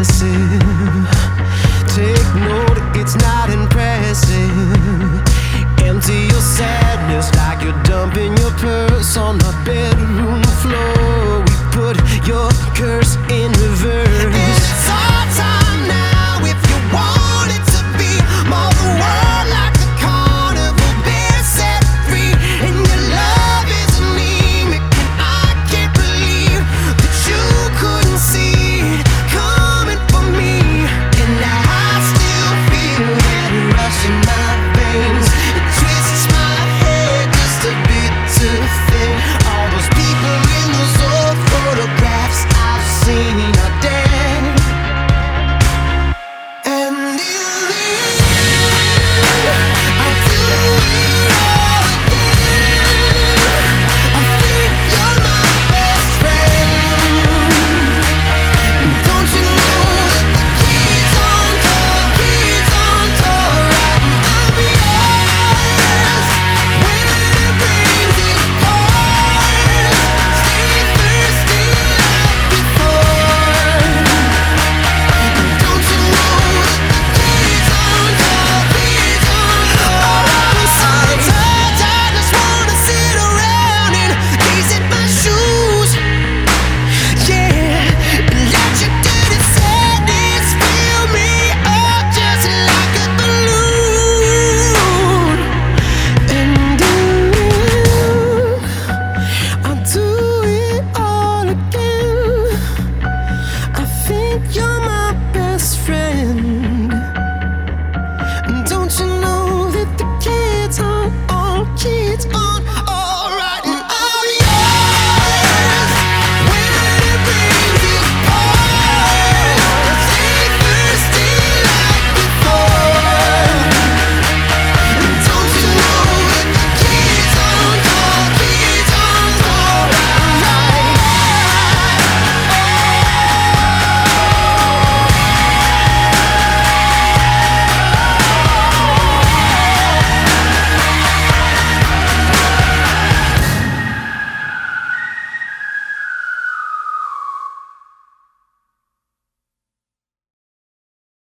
Take note, it's not impressive. Empty your sadness like you're dumping your purse on the bed.